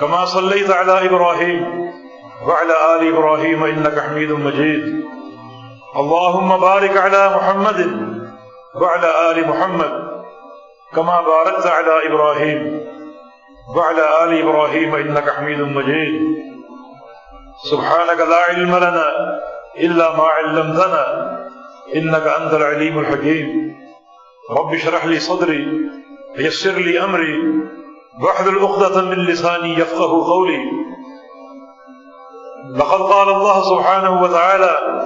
كما صليت على إبراهيم وعلى آل إبراهيم إنك حميد مجيد. اللهم بارك على محمد وعلى آل محمد كما باركت على إبراهيم وعلى آل إبراهيم إنك حميد مجيد. سبحانك لا علم لنا إلا ما علمتنا إنك أنت العليم الحكيم. رب اشرح لي صدري ويسر لي أمري واحلل عقدة من لساني يفقه قولي. لقد قال الله سبحانه وتعالى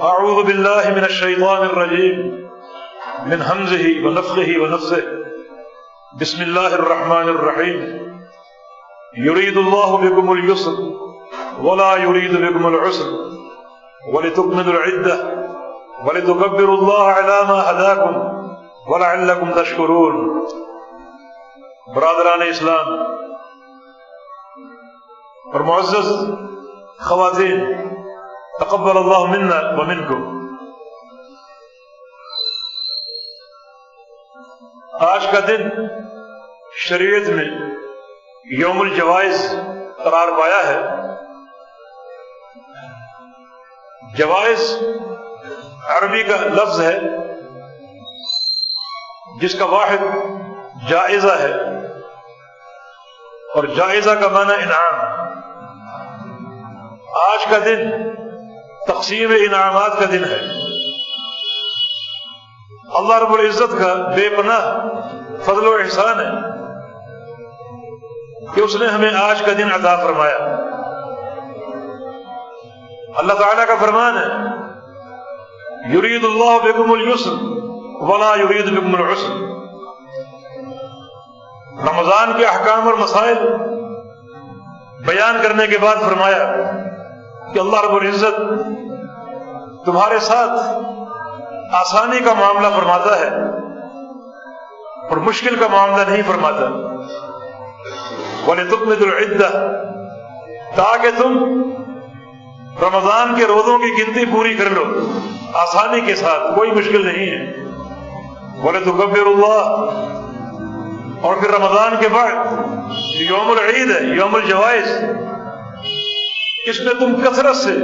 أعوذ بالله من الشيطان الرجيم من همزه ونفخه ونفسه. بسم الله الرحمن الرحيم. يريد الله بكم اليسر ولا يريد بكم العسر ولتكملوا العدة ولتكبروا الله على ما هداكم ولعلكم تشكرون. برادران اسلام، اور معزز خواتین، تقبل اللہ منا ومنکم آج کا دن شریعت میں یوم الجوائز قرار پایا ہے۔ جوائز عربی کا لفظ ہے، جس کا واحد جائزہ ہے۔ اور جائزہ کا معنی انعام۔ آج کا دن تقسیم انعامات کا دن ہے۔ اللہ رب العزت کا بے پناہ فضل و احسان ہے کہ اس نے ہمیں آج کا دن عطا فرمایا۔ اللہ تعالیٰ کا فرمان ہے، یرید اللہ بکم السر ولا یرید بکم العسر۔ رمضان کے احکام اور مسائل بیان کرنے کے بعد فرمایا کہ اللہ رب العزت تمہارے ساتھ آسانی کا معاملہ فرماتا ہے اور مشکل کا معاملہ نہیں فرماتا۔ بولے تم میں العدہ تاکہ تم رمضان کے روزوں کی گنتی پوری کر لو۔ آسانی کے ساتھ، کوئی مشکل نہیں ہے۔ بولے تو کبیر اللہ اور پھر رمضان کے بعد یوم العید ہے، یوم الجوائز، اس میں تم کثرت سے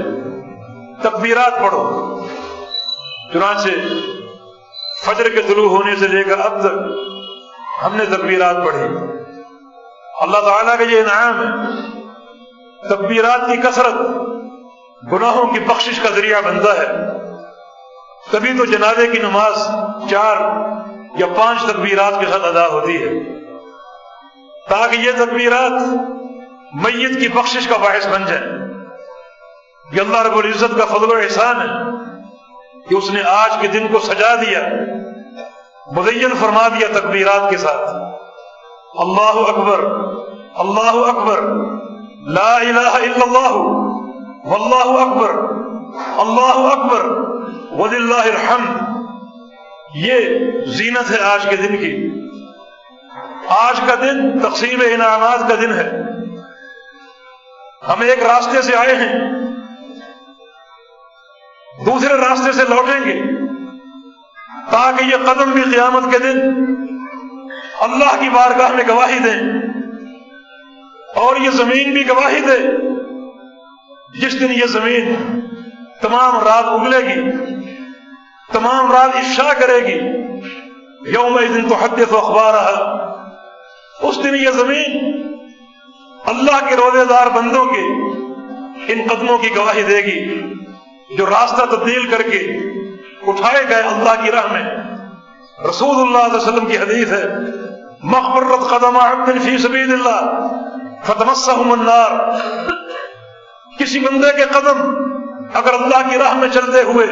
تکبیرات پڑھو۔ چنانچہ فجر کے طلوع ہونے سے لے کر اب تک ہم نے تکبیرات پڑھی۔ اللہ تعالیٰ کا یہ انعام ہے، تکبیرات کی کثرت گناہوں کی بخشش کا ذریعہ بنتا ہے۔ تبھی تو جنازے کی نماز چار یا پانچ تکبیرات کے ساتھ ادا ہوتی ہے۔ تاکہ یہ تکبیرات میت کی بخشش کا باعث بن جائیں یہ اللہ رب العزت کا فضل و احسان ہے کہ اس نے آج کے دن کو سجا دیا مدین فرما دیا تکبیرات کے ساتھ۔ اللہ اکبر اللہ اکبر، لا الہ الا اللہ، واللہ اکبر، اللہ اکبر، وللہ الحمد۔ یہ زینت ہے آج کے دن کی۔ آج کا دن تقسیم انعامات کا دن ہے۔ ہم ایک راستے سے آئے ہیں۔ دوسرے راستے سے لوٹیں گے۔ تاکہ یہ قدم بھی قیامت کے دن اللہ کی بارگاہ میں گواہی دیں۔ اور یہ زمین بھی گواہی دے۔ جس دن یہ زمین تمام رات اگلے گی۔ تمام رات افشا کرے گی یوم دن تو حد تو اخبار اس دن یہ زمین اللہ کے روزے دار بندوں کے ان قدموں کی گواہی دے گی، جو راستہ تبدیل کر کے اٹھائے گئے اللہ کی راہ میں۔ رسول اللہ علیہ وسلم کی حدیث ہے مقبرت قدم عبد فی سبیل اللہ فتمسہم النار. کسی بندے کے قدم اگر اللہ کی راہ میں چلتے ہوئے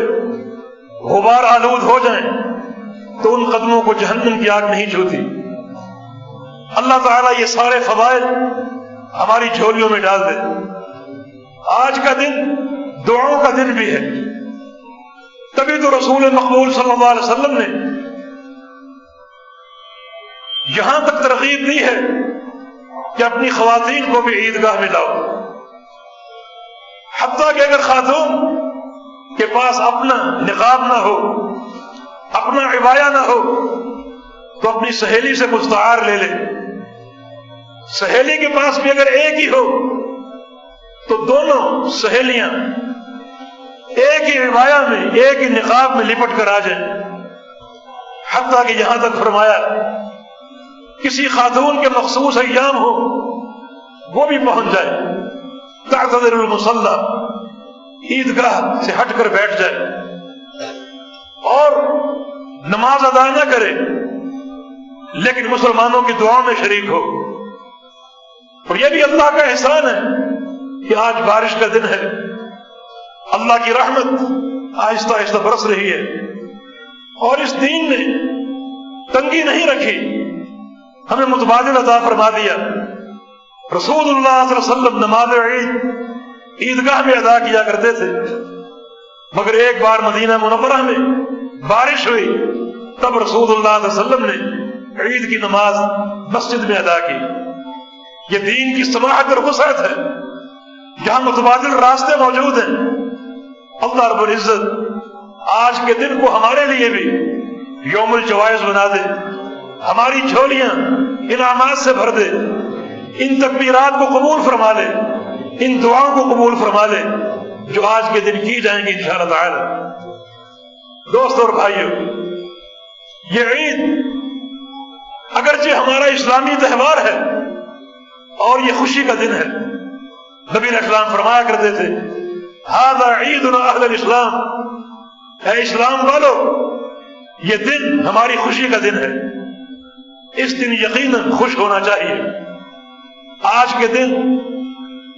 غبار آلود ہو جائیں تو ان قدموں کو جہنم کی آگ نہیں چھوتی اللہ تعالیٰ یہ سارے فوائد ہماری جھولیوں میں ڈال دے۔ آج کا دن دعاؤں کا دن بھی ہے۔ تبھی تو رسول مقبول صلی اللہ علیہ وسلم نے یہاں تک ترغیب دی ہے کہ اپنی خواتین کو بھی عیدگاہ میں لاؤ۔ حتیٰ کہ اگر خاتون کے پاس اپنا نقاب نہ ہو، اپنا عبایا نہ ہو، تو اپنی سہیلی سے مستعار لے لے۔ سہیلی کے پاس بھی اگر ایک ہی ہو، تو دونوں سہیلیاں ایک ہی عبایا میں، ایک ہی نقاب میں لپٹ کر آ جائیں۔ حتیٰ کہ یہاں تک فرمایا، کسی خاتون کے مخصوص ایام ہو، وہ بھی پہنچ جائے۔ تعتذر المسلح عیدگاہ سے ہٹ کر بیٹھ جائے اور نماز ادا نہ کرے، لیکن مسلمانوں کی دعاؤں میں شریک ہو۔ اور یہ بھی اللہ کا احسان ہے کہ آج بارش کا دن ہے۔ اللہ کی رحمت آہستہ آہستہ برس رہی ہے۔ اور اس دین نے تنگی نہیں رکھی۔ ہمیں متبادل عطا فرما دیا۔ رسول اللہ صلی اللہ علیہ وسلم نماز عید عیدگاہ میں ادا کیا کرتے تھے۔ مگر ایک بار مدینہ منورہ میں بارش ہوئی، تب رسول اللہ علیہ وسلم نے عید کی نماز مسجد میں ادا کی۔ یہ دین کی سماحت اور وسعت ہے۔ جہاں متبادل راستے موجود ہیں۔ اللہ رب العزت آج کے دن کو ہمارے لیے بھی یوم الجوائز بنا دے۔ ہماری جھولیاں انعامات سے بھر دے۔ ان تکبیرات کو قبول فرما لے۔ ان دعاؤں کو قبول فرما لے، جو آج کے دن کی جائیں گی انشاءاللہ تعالی۔ دوست اور بھائیوں یہ عید اگرچہ ہمارا اسلامی تہوار ہے اور یہ خوشی کا دن ہے۔ نبی اسلام فرمایا کرتے تھے ہاضا عید اہل الاسلام اے اسلام والو، یہ دن ہماری خوشی کا دن ہے۔ اس دن یقیناً خوش ہونا چاہیے۔ آج کے دن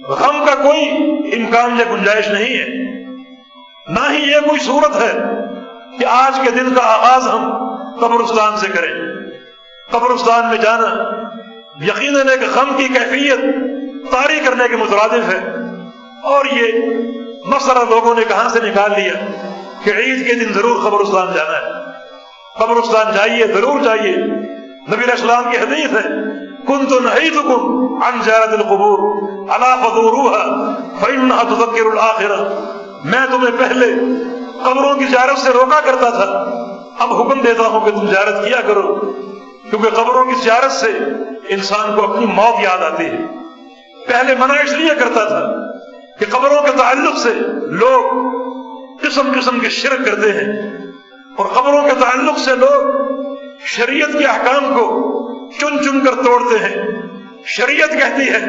غم کا کوئی امکان یا گنجائش نہیں ہے۔ نہ ہی یہ کوئی صورت ہے کہ آج کے دن کا آغاز ہم قبرستان سے کریں۔ قبرستان میں جانا یقیناً ایک غم کی کیفیت طاری کرنے کے مترادف ہے۔ اور یہ مسئلہ لوگوں نے کہاں سے نکال لیا کہ عید کے دن ضرور قبرستان جانا ہے۔ قبرستان جائیے، ضرور جائیے۔ نبی اسلام کی حدیث ہے کن تو نہیں تو کن ان زیارت القبور. اللہ فضوروها فإنها تذكر الآخرة. میں تمہیں پہلے قبروں کی زیارت سے روکا کرتا تھا. اب حکم دیتا ہوں کہ تم زیارت کیا کرو. کیونکہ قبروں کی زیارت سے انسان کو اپنی موت یاد آتی ہے. پہلے منع اس لیے کرتا تھا کہ قبروں کے تعلق سے لوگ قسم قسم کے شرک کرتے ہیں اور قبروں کے تعلق سے لوگ شریعت کے احکام کو چن چن کر توڑتے ہیں۔ شریعت کہتی ہے،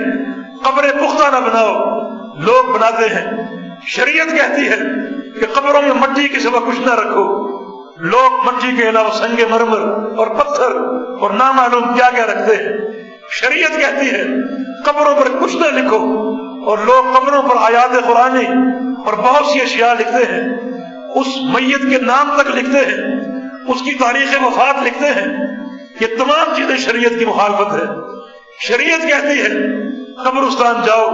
قبریں پختہ نہ بناؤ۔ لوگ بناتے ہیں۔ شریعت کہتی ہے کہ قبروں میں مٹی کے سوا کچھ نہ رکھو۔ لوگ مٹی کے علاوہ سنگ مرمر اور پتھر اور نامعلوم کیا کیا رکھتے ہیں۔ شریعت کہتی ہے، قبروں پر کچھ نہ لکھو۔ اور لوگ قبروں پر آیات قرآنی اور بہت سی اشیاء لکھتے ہیں۔ اس میت کے نام تک لکھتے ہیں۔ اس کی تاریخ وفات لکھتے ہیں۔ یہ تمام چیزیں شریعت کی مخالفت ہے شریعت کہتی ہے، قبرستان جاؤ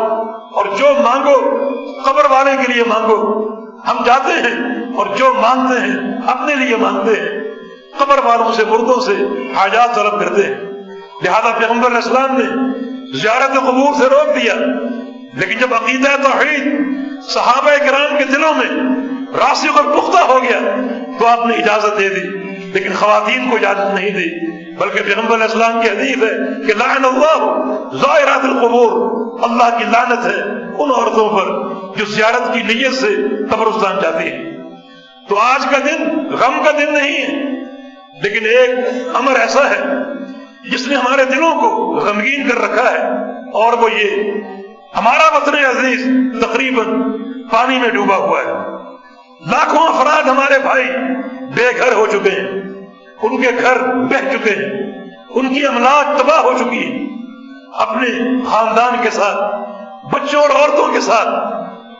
اور جو مانگو، قبر والے کے لیے مانگو۔ ہم جاتے ہیں اور جو مانگتے ہیں، اپنے لیے مانگتے ہیں۔ قبر والوں سے، مردوں سے حاجات طلب کرتے ہیں۔ لہذا پیغمبر اسلام نے زیارت قبور سے روک دیا۔ لیکن جب عقیدہ توحید صحابہ کرام کے دلوں میں راستے پر پختہ ہو گیا، تو آپ نے اجازت دے دی، لیکن خواتین کو اجازت نہیں دی۔ بلکہ پیغمبر علیہ السلام کی حدیث ہے کہ لعن اللہ ظاہرات القبور، اللہ کی لعنت ہے ان عورتوں پر جو زیارت کی نیت سے قبرستان جاتی ہیں۔ تو آج کا دن غم کا دن نہیں ہے، لیکن ایک امر ایسا ہے جس نے ہمارے دلوں کو غمگین کر رکھا ہے، اور وہ یہ، ہمارا وطن عزیز تقریباً پانی میں ڈوبا ہوا ہے۔ لاکھوں افراد ہمارے بھائی بے گھر ہو چکے ہیں۔ ان کے گھر بہ چکے ہیں۔ ان کی املاک تباہ ہو چکی ہے۔ اپنے خاندان کے ساتھ، بچوں اور عورتوں کے ساتھ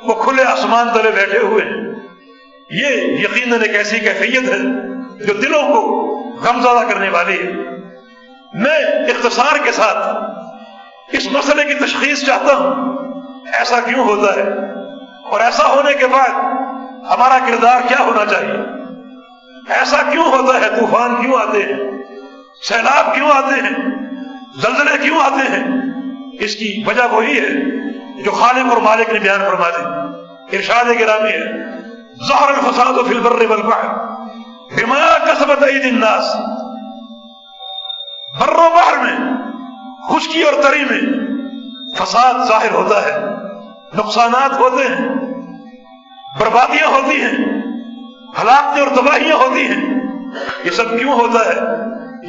وہ کھلے آسمان تلے بیٹھے ہوئے ہیں۔ یہ یقیناً ایک ایسی کیفیت ہے جو دلوں کو غمزدہ کرنے والی ہے۔ میں اختصار کے ساتھ اس مسئلے کی تشخیص چاہتا ہوں۔ ایسا کیوں ہوتا ہے؟ اور ایسا ہونے کے بعد ہمارا کردار کیا ہونا چاہیے؟ ایسا کیوں ہوتا ہے؟ طوفان کیوں آتے ہیں؟ سیلاب کیوں آتے ہیں؟ زلزلے کیوں آتے ہیں؟ اس کی وجہ وہی ہے جو خالق اور مالک نے بیان فرما دی۔ ارشاد گرامی ہے۔ ظہر الفساد فی البر والبحر۔ بما کسبت ایدی الناس۔ بر و بحر میں، خشکی اور تری میں فساد ظاہر ہوتا ہے، نقصانات ہوتے ہیں، بربادیاں ہوتی ہیں۔ ہلاکتیں اور تباہیاں ہوتی ہیں۔ یہ سب کیوں ہوتا ہے؟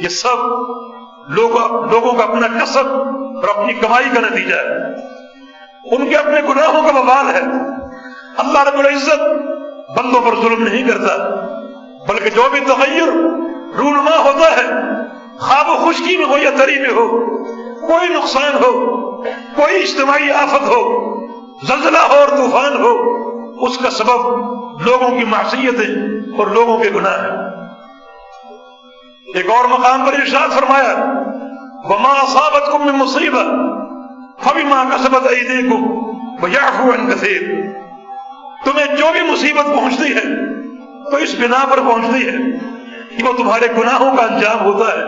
یہ سب لوگوں لوگوں کا اپنا کسب اور اپنی کمائی کا نتیجہ ہے۔ ان کے اپنے گناہوں کا بوال ہے۔ اللہ رب العزت بندوں پر ظلم نہیں کرتا، بلکہ جو بھی تغیر، رونما ہوتا ہے، خواب و خشکی میں ہو یا تری میں ہو، کوئی نقصان ہو، کوئی اجتماعی آفت ہو، زلزلہ ہو اور طوفان ہو، اس کا سبب لوگوں کی معصیتیں اور لوگوں کے گناہ ہیں۔ ایک اور مقام پر ارشاد فرمایا، وما صابت کم میں مصیبت کبھی ماں کا سبق عیدے کو کثیر تمہیں جو بھی مصیبت پہنچتی ہے، تو اس بنا پر پہنچتی ہے کہ وہ تمہارے گناہوں کا انجام ہوتا ہے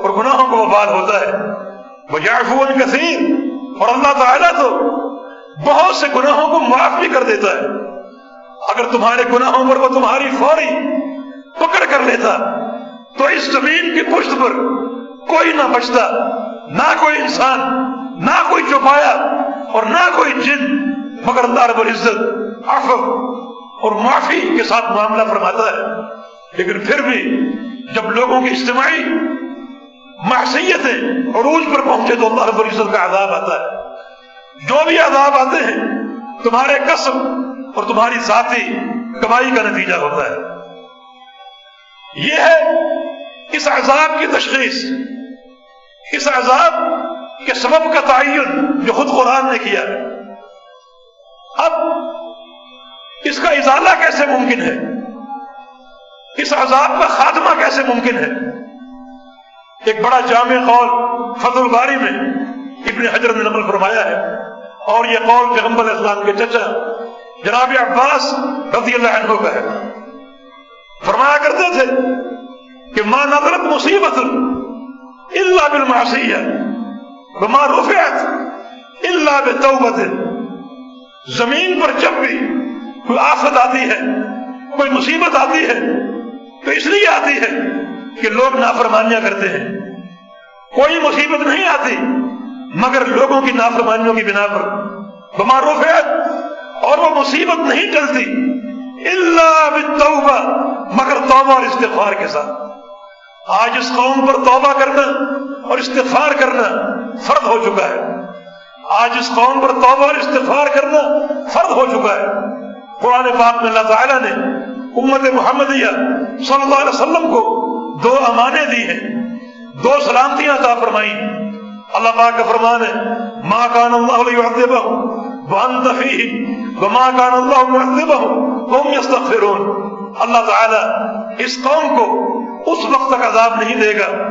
اور گناہوں کا وبال ہوتا ہے۔ وہ یافون کثیر اور اللہ تعالیٰ تو بہت سے گناہوں کو معاف بھی کر دیتا ہے۔ اگر تمہارے گناہوں پر وہ تمہاری فوری پکڑ کر لیتا، تو اس زمین کی پشت پر کوئی نہ بچتا، نہ کوئی انسان، نہ کوئی چپایا اور نہ کوئی جن، مگر اللہ رب العزت عفو اور معافی کے ساتھ معاملہ فرماتا ہے۔ لیکن پھر بھی جب لوگوں کی اجتماعی معصیتیں عروج پر پہنچے تو اللہ رب العزت کا عذاب آتا ہے۔ جو بھی عذاب آتے ہیں، تمہارے قسم اور تمہاری ذاتی کمائی کا نتیجہ ہوتا ہے۔ یہ ہے اس عذاب کی تشخیص، اس عذاب کے سبب کا تعین جو خود قرآن نے کیا۔ اب اس کا ازالہ کیسے ممکن ہے؟ اس عذاب کا خاتمہ کیسے ممکن ہے؟ ایک بڑا جامع قول فضل الباری میں ابن حجر نے نقل فرمایا ہے اور یہ قول پیغمبر اسلام کے چچا جناب عباس رضی اللہ عنہ کا ہے۔ فرمایا کرتے تھے کہ ماں نظرت مصیبت اللہ بالمعصیہ وما رفعت اللہ بتوبت۔ زمین پر جب بھی کوئی آفت آتی ہے، کوئی مصیبت آتی ہے، تو اس لیے آتی ہے کہ لوگ نافرمانیاں کرتے ہیں۔ کوئی مصیبت نہیں آتی، مگر لوگوں کی نافرمانیوں کی بنا پر۔ بما رفعت اور وہ مصیبت نہیں ٹلتی اللہ بالتوبہ، مگر توبہ اور استغفار کے ساتھ۔ آج اس قوم پر توبہ کرنا اور استغفار کرنا فرد ہو چکا ہے۔ آج اس قوم پر توبہ اور استغفار کرنا فرد ہو چکا ہے۔ قرآن پاک میں اللہ تعالیٰ نے امت محمدیہ صلی اللہ علیہ وسلم کو دو امانے دی ہیں، دو سلامتیاں عطا فرمائی اللہ پاک کا فرمان ہے ماں کان اللہ يعذبهم وانت فيهم وما كان الله معذبهم وهم يستغفرون. اللہ تعالی اس قوم کو اس وقت تک عذاب نہیں دے گا۔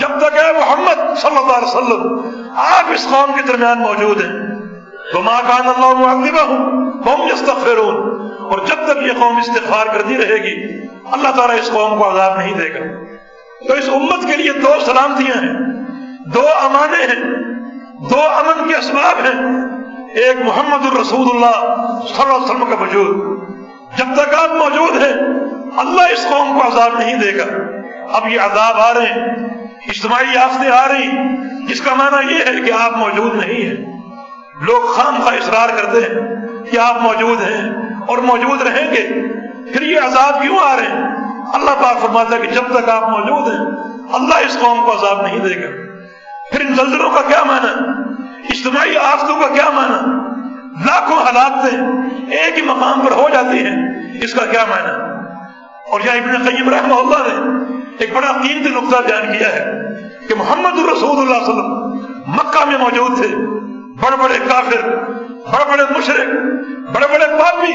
جب تک اے محمد صلی اللہ علیہ وسلم آپ اس قوم کے درمیان موجود ہیں۔ تو ماں کان اللہ معذبہ ہوں قوم یستغفرون اور جب تک یہ قوم استغفار کرتی رہے گی، اللہ تعالیٰ اس قوم کو عذاب نہیں دے گا۔ تو اس امت کے لیے دو سلامتیاں ہیں، دو امانے ہیں، دو امن کے اسباب ہیں۔ ایک محمد الرسول اللہ صلی اللہ علیہ وسلم کا وجود۔ جب تک آپ موجود ہیں، اللہ اس قوم کو عذاب نہیں دے گا۔ اب یہ عذاب آ رہے ہیں، اجتماعی آفتیں آ رہی جس کا معنی یہ ہے کہ آپ موجود نہیں ہیں۔ لوگ خام کا اصرار کرتے ہیں کہ آپ موجود ہیں اور موجود رہیں گے۔ پھر یہ عذاب کیوں آ رہے ہیں؟ اللہ پاک فرماتا ہے کہ جب تک آپ موجود ہیں، اللہ اس قوم کو عذاب نہیں دے گا۔ پھر ان زلزلوں کا کیا معنی؟ اجتماعی آفتوں کا کیا معنی؟ لاکھوں حالات سے ایک ہی مقام پر ہو جاتی ہیں، اس کا کیا معنی؟ اور یہاں ابن قیم رحمہ اللہ نے ایک بڑا قیمتی نقطہ بیان کیا ہے کہ محمد الرسول اللہ علیہ وسلم مکہ میں موجود تھے۔ بڑے بڑے کافر، بڑے بڑے مشرق بڑے بڑے پاپی،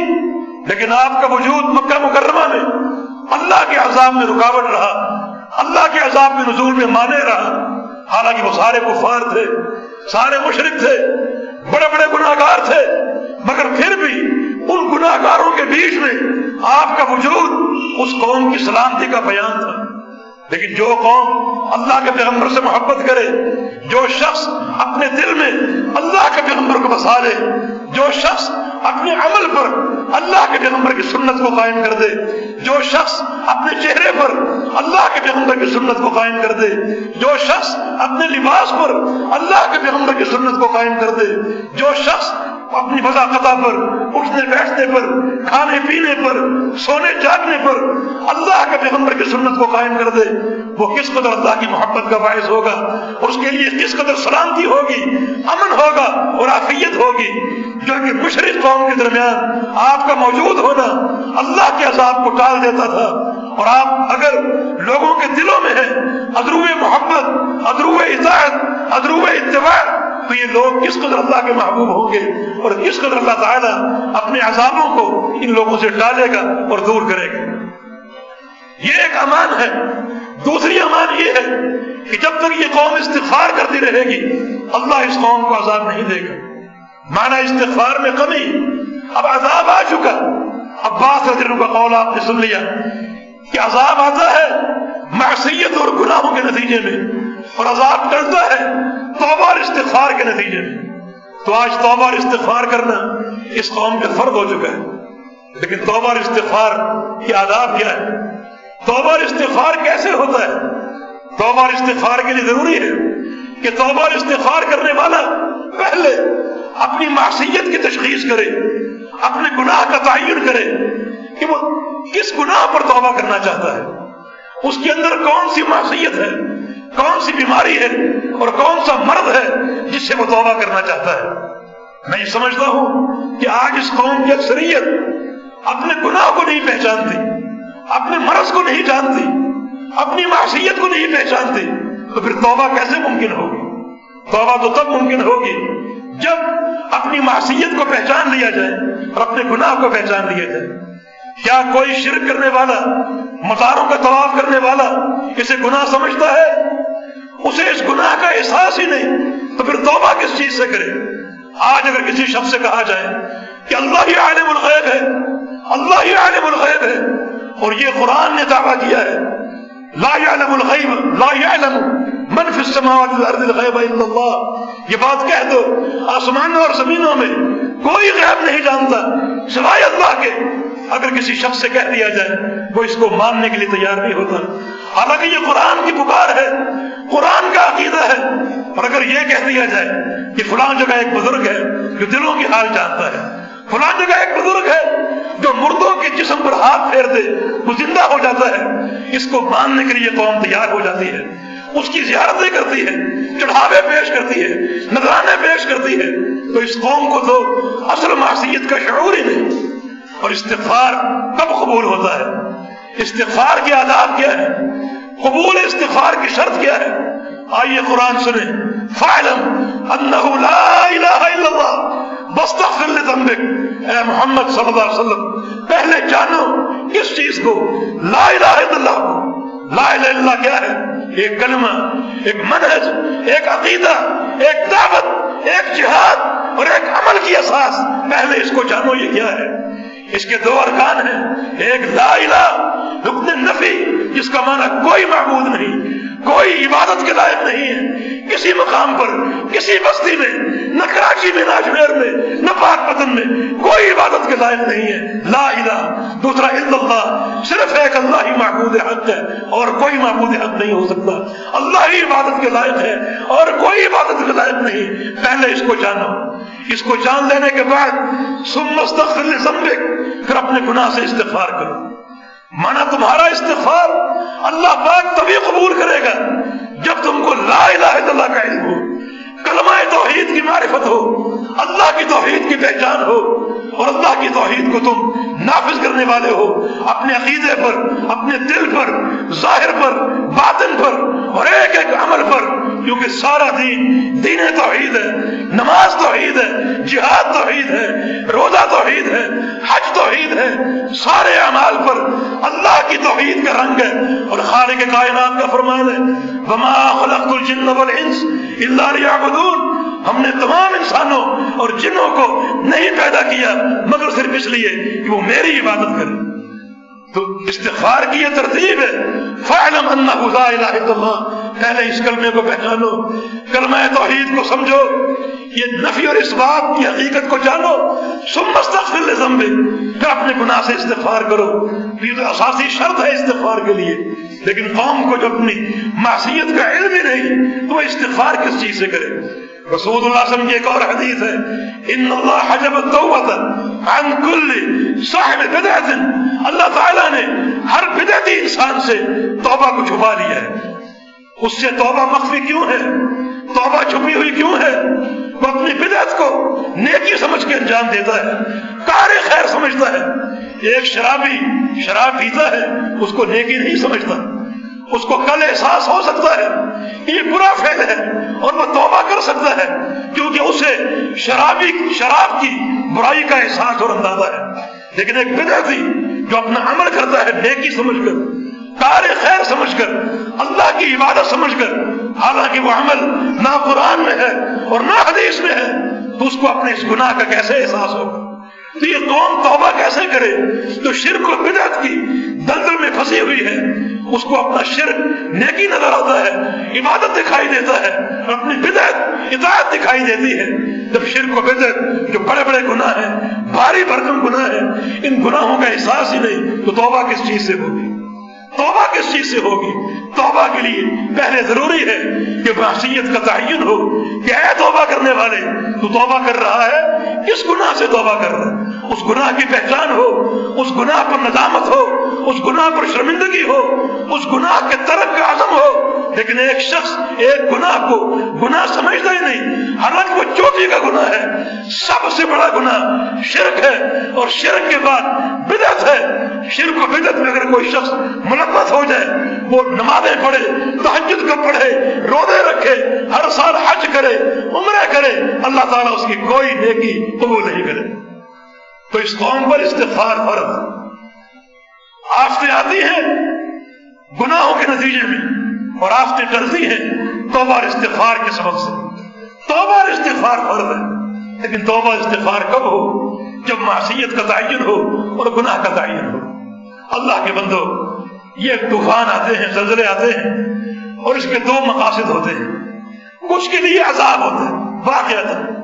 لیکن آپ کا وجود مکہ مکرمہ میں اللہ کے عذاب میں رکاوٹ رہا، اللہ کے عذاب میں نزول میں مانے رہا۔ حالانکہ وہ سارے کفار تھے۔ سارے مشرق تھے، بڑے بڑے گناہ گار تھے، مگر پھر بھی ان گناہ گاروں کے بیچ میں آپ کا وجود اس قوم کی سلامتی کا بیان تھا۔ لیکن جو قوم اللہ کے پیغمبر سے محبت کرے، جو شخص اپنے دل میں اللہ کے پیغمبر کو بسا لے، جو شخص اپنے عمل پر اللہ کے پیغمبر کی سنت کو قائم کر دے۔ جو شخص اپنے چہرے پر اللہ کے پیغمبر کی سنت کو قائم کر دے، جو شخص اپنے لباس پر اللہ کے پیغمبر کی سنت کو قائم کر دے، جو شخص اپنی فضا قطع پر، اٹھنے بیٹھنے پر، کھانے پینے پر، سونے جاگنے پر اللہ کے پیغمبر کی سنت کو قائم کر دے، وہ کس قدر اللہ کی محبت کا باعث ہوگا؟ اور اس کے لیے کس قدر سلامتی ہوگی؟ امن ہوگا اور آفیت ہوگی؟ جو کہ مشرق قوم کے درمیان آپ کا موجود ہونا اللہ کے عذاب کو ٹال دیتا تھا۔ اور آپ اگر لوگوں کے دلوں میں ہے ادرو محبت ادرو اطاعت ادرو اتباع، تو یہ لوگ کس قدر اللہ کے محبوب ہوں گے؟ اور کس قدر اللہ تعالیٰ اپنے عذابوں کو ان لوگوں سے ڈالے گا اور دور کرے گا۔ یہ ایک امان ہے۔ دوسری امان یہ ہے کہ جب تک یہ قوم استغفار کرتی رہے گی، اللہ اس قوم کو عذاب نہیں دے گا۔ مانا استغفار میں کمی اب عذاب آ چکا۔ عباس رضی اللہ کا قول آپ نے سن لیا کہ عذاب آتا ہے معصیت اور گناہوں کے نتیجے میں، اور عذاب ٹلتا ہے توبہ اور استغفار کے نتیجے میں۔ تو آج توبہ اور استغفار کرنا اس قوم کا فرد ہو چکا ہے۔ لیکن توبہ اور استغفار کی آداب کیا ہے؟ توبہ اور استغفار کیسے ہوتا ہے؟ توبہ اور استغفار کے لیے ضروری ہے کہ توبہ اور استغفار کرنے والا پہلے اپنی معصیت کی تشخیص کرے۔ اپنے گناہ کا تعین کرے کہ وہ کس گناہ پر توبہ کرنا چاہتا ہے؟ اس کے اندر کون سی معصیت ہے؟ کون سی بیماری ہے؟ اور کون سا مرض ہے جس سے وہ توبہ کرنا چاہتا ہے؟ میں یہ سمجھتا ہوں کہ آج اس قوم کی اکثریت اپنے گناہ کو نہیں پہچانتی، اپنے مرض کو نہیں جانتی، اپنی معصیت کو نہیں پہچانتی، تو پھر توبہ کیسے ممکن ہوگی؟ توبہ تو تب ممکن ہوگی جب اپنی معصیت کو پہچان لیا جائے، اور اپنے گناہ کو پہچان لیا جائے، کیا کوئی شرک کرنے والا، مزاروں کا طواف کرنے والا اسے گناہ سمجھتا ہے؟ اسے اس گناہ کا احساس ہی نہیں، تو پھر توبہ کس چیز سے کرے؟ آج اگر کسی شخص سے کہا جائے کہ اللہ ہی عالم الغیب ہے، اللہ ہی عالم الغیب ہے، اور یہ قرآن نے دعویٰ کیا ہے، لا يعلم الغیب، لا يعلم من فی السماوات والارض الغیب الا اللہ؟ یہ بات کہہ دو، آسمانوں اور زمینوں میں کوئی غیب نہیں جانتا، سوائے اللہ کے۔ اگر کسی شخص سے کہہ دیا جائے، وہ اس کو ماننے کے لیے تیار نہیں ہوتا۔ حالانکہ یہ قرآن کی پکار ہے، قرآن کا عقیدہ ہے۔ اور اگر یہ کہہ دیا جائے کہ فلاں جگہ ایک بزرگ ہے جو دلوں کی حال جانتا ہے، فلاں جگہ ایک بزرگ ہے جو مردوں کے جسم پر ہاتھ پھیر دے، وہ زندہ ہو جاتا ہے، اس کو ماننے کے لیے قوم تیار ہو جاتی ہے۔ اس کی زیارتیں کرتی ہے چڑھاوے پیش کرتی ہے نظرانے پیش کرتی ہے تو اس قوم کو تو اصل معصیت کا شعور ہی نہیں۔ اور استغفار کب قبول ہوتا ہے؟ استغفار کے آداب کیا ہے؟ قبول استغفار کی شرط کیا ہے؟ آئیے قرآن سنیں۔ فعلم انہو لا الہ الا اللہ۔ بستغفر لذنبک۔ اے محمد صلی اللہ علیہ وسلم، پہلے جانو کس چیز کو؟ لا الہ الا اللہ کو۔ لا الہ الا اللہ کیا ہے؟ ایک کلمہ، ایک منہج، ایک عقیدہ، ایک دعوت، ایک جہاد اور ایک عمل کی اساس۔ پہلے اس کو جانو، یہ کیا ہے؟ اس کے دو ارکان ہیں۔ ایک لا الہ نفی، جس کا معنی کوئی معبود نہیں۔ کوئی عبادت کے لائق نہیں ہے۔ کسی مقام پر، کسی بستی میں، نہ کراچی میں، نہ اجمیر میں، نہ پاک پتن میں کوئی عبادت کے لائق نہیں ہے۔ لا الہ دوسرا اللہ صرف ایک اللہ ہی معبود حق ہے اور کوئی معبود حق نہیں ہو سکتا۔ اللہ ہی عبادت کے لائق ہے اور کوئی عبادت کے لائق نہیں۔ پہلے اس کو جانو۔ اس کو جان لینے کے بعد سم مستقل پھر اپنے گناہ سے استغفار کرو۔ مانا تمہارا استغفار اللہ پاک تبھی قبول کرے گا جب تم کو لا الہ الا اللہ کا علم ہو، کلمہ توحید کی معرفت ہو، اللہ کی توحید کی پہچان ہو اور اللہ کی توحید کو تم نافذ کرنے والے ہو، اپنے عقیدے پر، اپنے دل پر، ظاہر پر، باطن پر، اور ایک ایک عمل پر، کیونکہ سارا دین دین توحید ہے، نماز توحید ہے، جہاد توحید ہے، روزہ توحید ہے، حج توحید ہے، سارے اعمال پر اللہ کی توحید کا رنگ ہے، اور خالق کائنات کا فرمان ہے، وما خلقت الجن والانس الا ليعبدون۔ ہم نے تمام انسانوں اور جنوں کو نہیں پیدا کیا، مگر صرف اس لیے کہ وہ میری عبادت کرے تو استغفار کی یہ ترتیب ہے۔ فعلم انہ لا الہ الا اللہ۔ پہلے اس کلمے کو پہچانو۔ کلمہ توحید کو سمجھو۔ یہ نفی اور اس بات کی حقیقت کو جانو۔ ثم استغفر پھر اپنے گناہ سے استغفار کرو۔ یہ تو اساسی شرط ہے استغفار کے لیے۔ لیکن قوم کو جو اپنی معصیت کا علم ہی نہیں، تو وہ استغفار کس چیز سے کرے؟ رسول اللہ علیہ وسلم کی ایک اور حدیث ہے ان اللہ حجب التوبت عن کل صاحب بدعت اللہ تعالیٰ نے ہر بدعتی انسان سے توبہ کو چھپا لیا ہے۔ اس سے توبہ مخفی کیوں ہے؟ توبہ چھپی ہوئی کیوں ہے؟ وہ اپنی بدعت کو نیکی سمجھ کے انجام دیتا ہے، کار خیر سمجھتا ہے۔ ایک شرابی شراب پیتا ہے، اس کو نیکی نہیں سمجھتا۔ اس کو کل احساس ہو سکتا ہے، یہ برا فیل ہے اور وہ توبہ کر سکتا ہے، کیونکہ اسے شرابی، شراب کی برائی کا احساس اور اندازہ ہے۔ لیکن ایک بدعتی جو اپنا عمل کرتا ہے، نیکی سمجھ کر، کار خیر سمجھ کر، اللہ کی عبادت سمجھ کر، حالانکہ وہ عمل نہ قرآن میں ہے اور نہ حدیث میں ہے، تو اس کو اپنے اس گناہ کا کیسے احساس ہوگا؟ تو یہ قوم توبہ کیسے کرے؟ تو شرک و بدعت کی دلدل میں پھنسی ہوئی ہے۔ اس کو اپنا شرک نیکی نظر آتا ہے، عبادت دکھائی دیتا ہے، اپنی بدعت اطاعت دکھائی دیتی ہے۔ جب شرک و بدعت، جو بڑے بڑے گناہ ہیں، بھاری بھرکم گناہ ہیں، ان گناہوں کا احساس ہی نہیں تو توبہ کس چیز سے ہوگی؟ توبہ کس چیز سے ہوگی؟ توبہ کے لیے پہلے ضروری ہے کہ معصیت کا تعین ہو، کہ اے توبہ کرنے والے، تو توبہ کر رہا ہے، کس گناہ سے توبہ کر رہا ہے؟ اس گناہ کی پہچان ہو، اس گناہ پر ندامت ہو اس گناہ پر شرمندگی ہو، اس گناہ کے طرف کا عزم ہو، لیکن ایک شخص ایک گناہ کو گناہ سمجھتا ہی نہیں۔ حالانکہ وہ چوٹی کا گناہ ہے۔ سب سے بڑا گناہ شرک ہے اور شرک کے بعد بدعت ہے۔ شرک و بدعت میں اگر کوئی شخص ملبت ہو جائے، وہ نمازیں پڑھے تحجد کو پڑھے، روزے رکھے، ہر سال حج کرے، عمرہ کرے، اللہ تعالیٰ اس کی کوئی نیکی قبول نہیں کرے۔ تو اس قوم پر استغفار فرض۔ آفتے آتی ہیں گناہوں کے نتیجے میں، اور آفتے ڈرتی ہیں، توبہ استغفار کے سبب سے۔ توبہ استغفار فرض ہے، لیکن توبہ استغفار کب ہو؟ جب معصیت کا تعین ہو اور گناہ کا تعین ہو۔ اللہ کے بندو، یہ طوفان آتے ہیں، زلزلے آتے ہیں، اور اس کے دو مقاصد ہوتے ہیں۔ کچھ کے لیے عذاب ہوتا ہے واقعات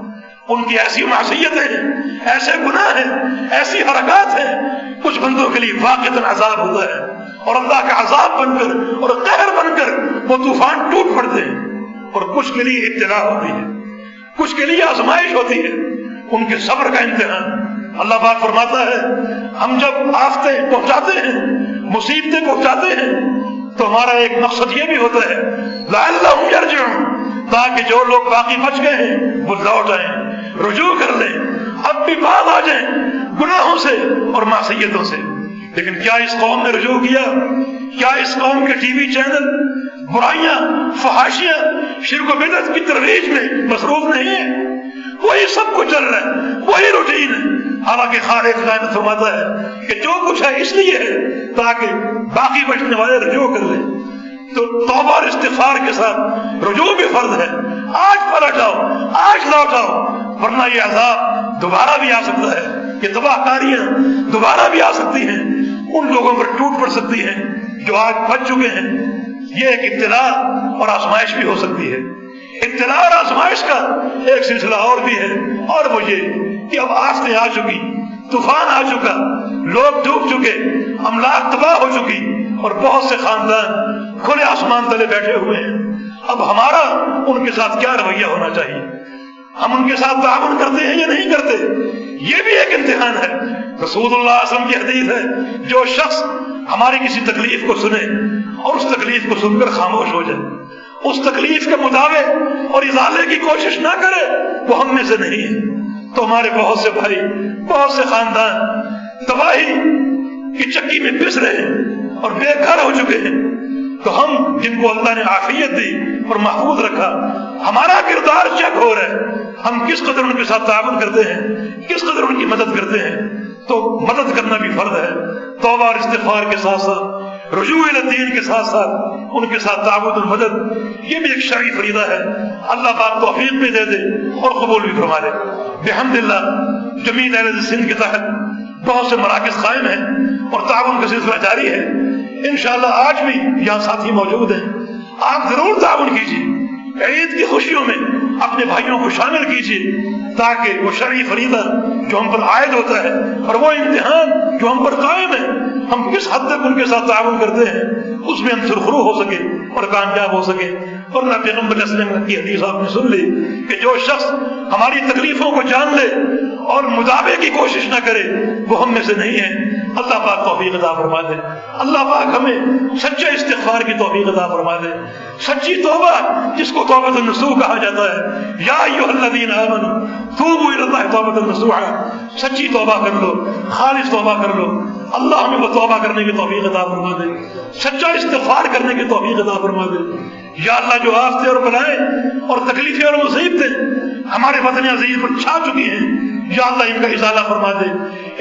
ان کی ایسی معصیتیں ایسے گناہ ہیں، ایسی حرکات ہیں، کچھ بندوں کے لیے واقع عذاب ہوتا ہے۔ اور اللہ کا عذاب بن کر اور قہر بن کر وہ طوفان ٹوٹ پڑتے ہیں۔ اور کچھ کے لیے ابتلا ہوتی ہے، کچھ کے لیے آزمائش ہوتی ہے۔ ان کے صبر کا امتحان۔ اللہ پاک فرماتا ہے، ہم جب آفتے پہنچاتے ہیں، مصیبتیں پہنچاتے ہیں، تو ہمارا ایک مقصد یہ بھی ہوتا ہے، لعلہم یرجعون، تاکہ جو لوگ باقی بچ گئے ہیں، وہ لوٹ آئیں۔ رجوع کر لیں، اب بھی بعد آ جائیں، گناہوں سے اور معصیتوں سے۔ لیکن کیا اس قوم نے رجوع کیا؟ کیا اس قوم کے ٹی وی چینل برائیاں، فحاشیاں، شرک و بدت کی ترویج میں مصروف نہیں ہے وہی سب کچھ چل رہا ہے، وہی روٹین ہے۔ حالانکہ خالق خالد فرماتا ہے کہ جو کچھ ہے اس لیے ہے تاکہ باقی بچنے والے رجوع کر لیں۔ تو توبہ اور استغفار کے ساتھ رجوع بھی فرض ہے، آج پلٹ آؤ آج لوٹ آؤ ورنہ یہ عذاب دوبارہ بھی آ سکتا ہے یہ تباہ کاریاں دوبارہ بھی آ سکتی ہیں، ان لوگوں پر ٹوٹ پڑ سکتی ہیں جو آج بچ چکے ہیں۔ یہ ایک اطلاع اور آزمائش بھی ہو سکتی ہے۔ اطلاع اور آزمائش کا ایک سلسلہ اور بھی ہے۔ اور وہ یہ کہ اب آستے آ چکی، طوفان آ چکا، لوگ ڈوب چکے، املاک تباہ ہو چکی اور بہت سے خاندان کھلے آسمان تلے بیٹھے ہوئے ہیں۔ اب ہمارا ان کے ساتھ کیا رویہ ہونا چاہیے؟ ہم ان کے ساتھ تعاون کرتے ہیں یا نہیں کرتے؟ یہ بھی ایک امتحان ہے۔ رسول اللہ علیہ وسلم کی حدیث ہے، جو شخص ہماری کسی تکلیف کو سنے اور اس تکلیف کو سن کر خاموش ہو جائے۔ اس تکلیف کے مداوے اور ازالے کی کوشش نہ کرے، وہ ہم میں سے نہیں ہے۔ تو ہمارے بہت سے بھائی، بہت سے خاندان تباہی کی چکی میں پس رہے ہیں اور بے گھر ہو چکے ہیں۔ تو ہم جن کو اللہ نے عافیت دی اور محفوظ رکھا، ہمارا کردار چیک ہو رہا ہے۔ ہم کس قدر ان کے ساتھ تعاون کرتے ہیں، کس قدر ان کی مدد کرتے ہیں۔ تو مدد کرنا بھی فرض ہے۔ توبہ اور استغفار کے ساتھ ساتھ، رجوع الدین کے ساتھ ساتھ ان کے ساتھ تعاون اور مدد، یہ بھی ایک شرعی فریدہ ہے۔ اللہ پاک توفیق بھی دے دے اور قبول بھی فرما دے۔ بحمد اللہ جمیل اہل سندھ کے تحت بہت سے مراکز قائم ہیں اور تعاون کا سلسلہ جاری ہے۔ انشاءاللہ آج بھی یہاں ساتھی موجود ہیں۔ آپ ضرور تعاون کیجیے۔ عید کی خوشیوں میں اپنے بھائیوں کو شامل کیجیے تاکہ وہ شرعی فریدہ جو ہم پر عائد ہوتا ہے اور وہ امتحان جو ہم پر قائم ہے، ہم کس حد تک ان کے ساتھ تعاون کرتے ہیں، اس میں ہم سرخرو ہو سکے اور کامیاب ہو سکے اور نہ پیغمبر وسلم کی حدیث آپ نے سن لی کہ جو شخص ہماری تکلیفوں کو جان لے اور مداوے کی کوشش نہ کرے، وہ ہم میں سے نہیں ہے۔ اللہ پاک توفیق عطا فرما دے۔ اللہ پاک ہمیں سچے استغفار کی توفیق عطا فرما دے۔ سچی توبہ جس کو توبت النسوح کہا جاتا ہے۔ یا ایوہ الذین آمنوا، توبوا الى اللہ توبت النسوح سچی توبہ کر لو، خالص توبہ کر لو۔ اللہ ہمیں وہ توبہ کرنے کی توفیق عطا فرما دے۔ سچا استغفار کرنے کی توفیق عطا فرما دے۔ یا اللہ جو آفتے اور بلائیں اور تکلیفیں اور مصیبتیں ہمارے وطن عزیز پر چھا چکی ہیں، یا اللہ ان کا ازالہ فرما دے،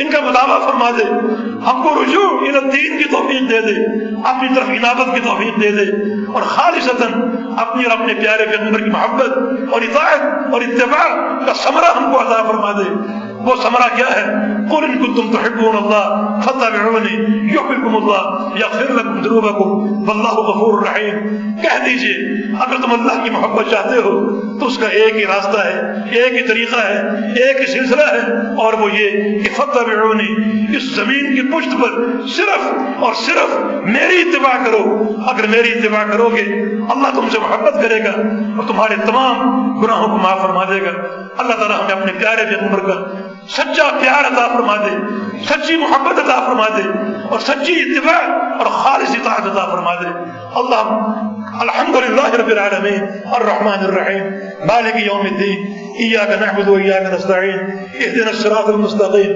ان کا مداوع فرما دے، ہم کو رجوع الدین کی توفیق دے دے، اپنی طرف عنابت کی توفیق دے دے اور خالصتاً اپنی اور اپنے پیارے پیغمبر کی محبت اور اطاعت اور اتباع کا ثمرہ ہم کو عطا فرما دے۔ وہ ثمرہ کیا ہے؟ قل ان کنتم تحبون اللہ فتبعونی یحببکم اللہ یغفر لکم ذنوبکم واللہ غفور رحیم کہہ دیجیے، اگر تم اللہ کی محبت چاہتے ہو تو اس کا ایک ہی راستہ ہے، ایک ہی طریقہ ہے، ایک ہی سلسلہ ہے، اور وہ یہ کہ فتبعونی اس زمین کی پشت پر صرف اور صرف میری اتباع کرو۔ اگر میری اتباع کرو گے، اللہ تم سے محبت کرے گا اور تمہارے تمام گناہوں کو معاف فرما دے گا۔ اللہ تعالیٰ ہمیں اپنے پیارے پیغمبر کا سچا پیار عطا فرما دے سچی محبت عطا فرما دے اور سچی اتباع اور خالص اطاعت عطا فرما دے اللہ الحمد للہ رب العالمین، الرحمن الرحیم، مالک یوم الدین، ایاک نعبد و ایاک نستعین اهدنا الصراط المستقیم،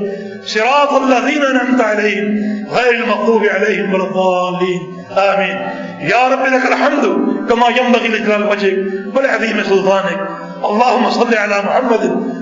صراط الذين انعمت عليهم غير المغضوب عليهم ولا الضالين آمين يا رب لك الحمد كما ينبغي لجلال وجهك ولعظيم سلطانك اللهم صل على محمد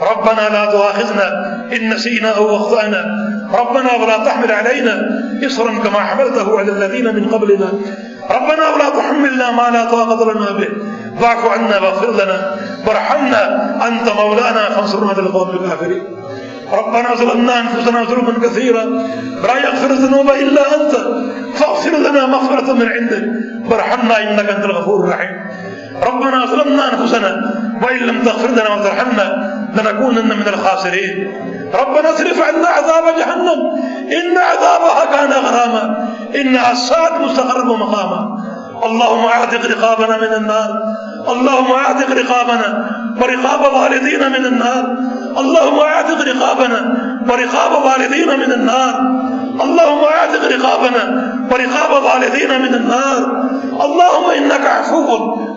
ربنا لا تؤاخذنا إن نسينا أو أخطأنا. ربنا ولا تحمل علينا إصرا كما حملته على الذين من قبلنا. ربنا ولا تحملنا ما لا طاقة لنا به. واعف عنا واغفر لنا. وارحمنا أنت مولانا فانصرنا على القوم الكافرين. ربنا ظلمنا أنفسنا ظلما كثيرا. لا يغفر الذنوب إلا أنت. فاغفر لنا مغفرة من عندك. وارحمنا إنك أنت الغفور الرحيم. ربنا ظلمنا أنفسنا وإن لم تغفر لنا وترحمنا لنكونن من الخاسرين. ربنا اصرف عنا عذاب جهنم. إن عذابها كان غراما إنها ساءت مستقرا ومقاما. اللهم اعتق رقابنا من النار. اللهم اعتق رقابنا ورقاب والدينا من النار. اللهم اعتق رقابنا ورقاب والدينا من النار. اللهم اعتق رقابنا ورقاب والدينا من النار. اللهم انك عفو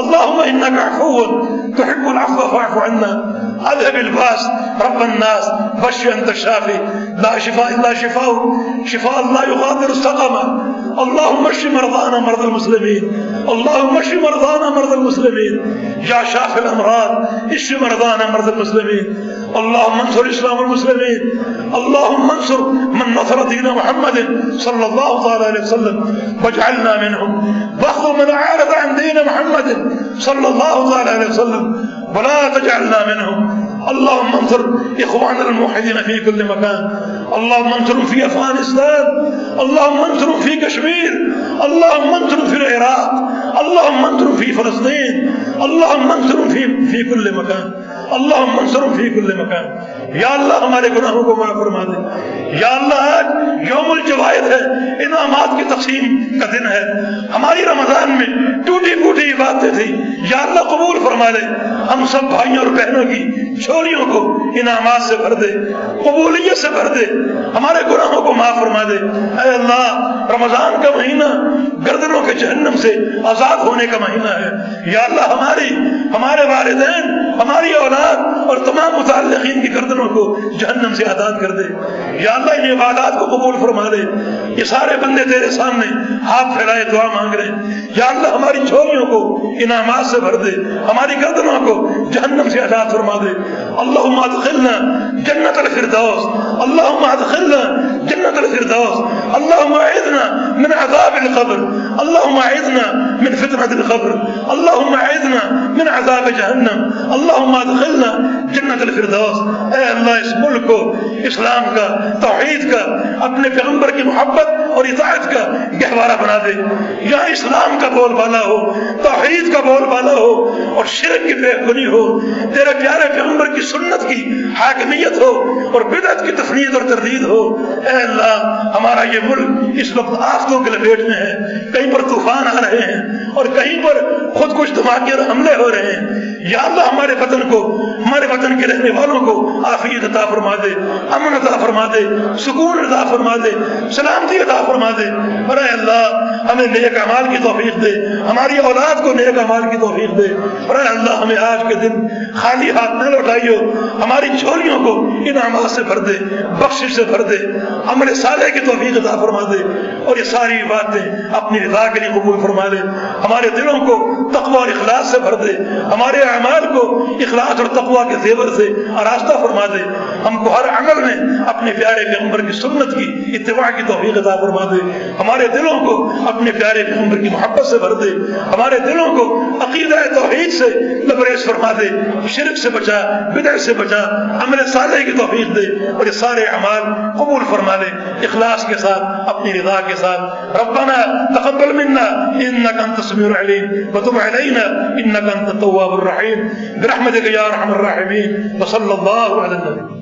اللهم إنك عفو تحب العفو فاعف عنا. اذهب الباس رب الناس بشر أنت الشافي لا شفاء إلا شفاء شفاء لا يغادر سقما. اللهم اشف مرضانا مرضى المسلمين. اللهم اشف مرضانا مرضى المسلمين. يا شافي الأمراض اشف مرضانا مرضى المسلمين. اللهم انصر الاسلام والمسلمين اللهم انصر من نصر دين محمد صلى الله عليه وسلم. واجعلنا منهم. واخذ من اعرض عن دين محمد صلى الله تعالى عليه وسلم، ولا تجعلنا منهم. اللهم انصر اخواننا الموحدين في كل مكان. اللهم انصرهم في افغانستان اللهم انصرهم في كشمير. اللهم انصرهم في العراق. اللهم انصرهم في فلسطين. اللهم انصرهم في في كل مكان. اللهم انصرهم في كل مكان. یا اللہ ہمارے گناہوں کو معاف فرما دے۔ یا اللہ آج یوم الجوائد ہے، انعامات کی تقسیم کا دن ہے۔ ہماری رمضان میں ٹوٹی پوٹی عبادتیں تھی یا اللہ قبول فرما دے ہم سب بھائیوں اور بہنوں کی چھوڑیوں کو انعامات سے بھر دے، قبولیت سے بھر دے۔ ہمارے گناہوں کو معاف فرما دے۔ اے اللہ، رمضان کا مہینہ گردنوں کے جہنم سے آزاد ہونے کا مہینہ ہے۔ یا اللہ، ہماری، ہمارے والدین، ہماری اولاد اور تمام متعلقین کی گردنوں کو جہنم سے آزاد کر دے۔ یا اللہ ان عبادات کو قبول فرما دے۔ یہ سارے بندے تیرے سامنے ہاتھ پھیلائے، دعا مانگ رہے ہیں۔ یا اللہ، ہماری چھوڑیوں کو انعامات سے بھر دے۔ ہماری گردنوں کو جہنم سے آزاد فرما دے۔ اللہم ادخلنا جنت الفردوس۔ اللہم ادخلنا جنت الفردوس۔ اللہم اعذنا من عذاب القبر۔ اللہم اعذنا من فتنة القبر اللہم اعذنا من عذاب جہنم اللہم ادخلنا جنت الفردوس. اے اللہ، اس ملک کو، اسلام کا، توحید کا، اپنے پیغمبر کی محبت اور اطاعت کا گہوارہ بنا دے. یہاں اسلام کا بول بالا ہو، توحید کا بول بالا ہو اور شرک کی بے کنی ہو، تیرے پیارے پیغمبر کی سنت کی حاکمیت ہو اور بدعت کی تفرید اور تردید ہو. اے اللہ، ہمارا یہ ملک اس وقت آفتوں کے لپیٹ میں ہے، کہیں پر طوفان آ رہے ہیں اور کہیں پر خود کچھ دھماکے اور حملے ہو رہے ہیں۔ یا اللہ ہمارے وطن کو، ہمارے وطن کے رہنے والوں کو آفیت عطا فرما دے، امن عطا فرما دے، سکون عطا فرما دے، سلامتی عطا فرما دے۔ اور اے اللہ، ہمیں نیک اعمال کی توفیق دے، ہماری اولاد کو نیک اعمال کی توفیق دے۔ اور اے اللہ، ہمیں آج کے دن خالی ہاتھ نہ لوٹائیو، ہماری چھوڑیوں کو ان اعمال سے بھر دے، بخشش سے بھر دے۔ عمل صالح کی توفیق عطا فرما دے اور یہ ساری باتیں اپنی رضا کے لیے قبول فرما دے ہمارے دلوں کو تقوی اور اخلاص سے بھر دے، ہمارے اعمال کو اخلاص اور تقوی کے زیور سے آراستہ فرما دے۔ ہم کو ہر عمل میں اپنے پیارے پیغمبر کی سنت کی اتباع کی توفیق عطا فرما دے۔ ہمارے دلوں کو اپنے پیارے پیغمبر کی محبت سے بھر دے۔ ہمارے دلوں کو عقیدہ توحید سے لبریز فرما دے۔ شرک سے بچا بدع سے بچا، عمل صالح کی توفیق دے اور یہ سارے اعمال قبول فرما لے۔ اخلاص کے ساتھ، اپنی رضا کے ساتھ۔ ربنا تقبل منا انك أنت السميع العليم. وتب علينا إنك أنت التواب الرحيم. برحمتك يا أرحم الراحمين. وصلى الله على النبي.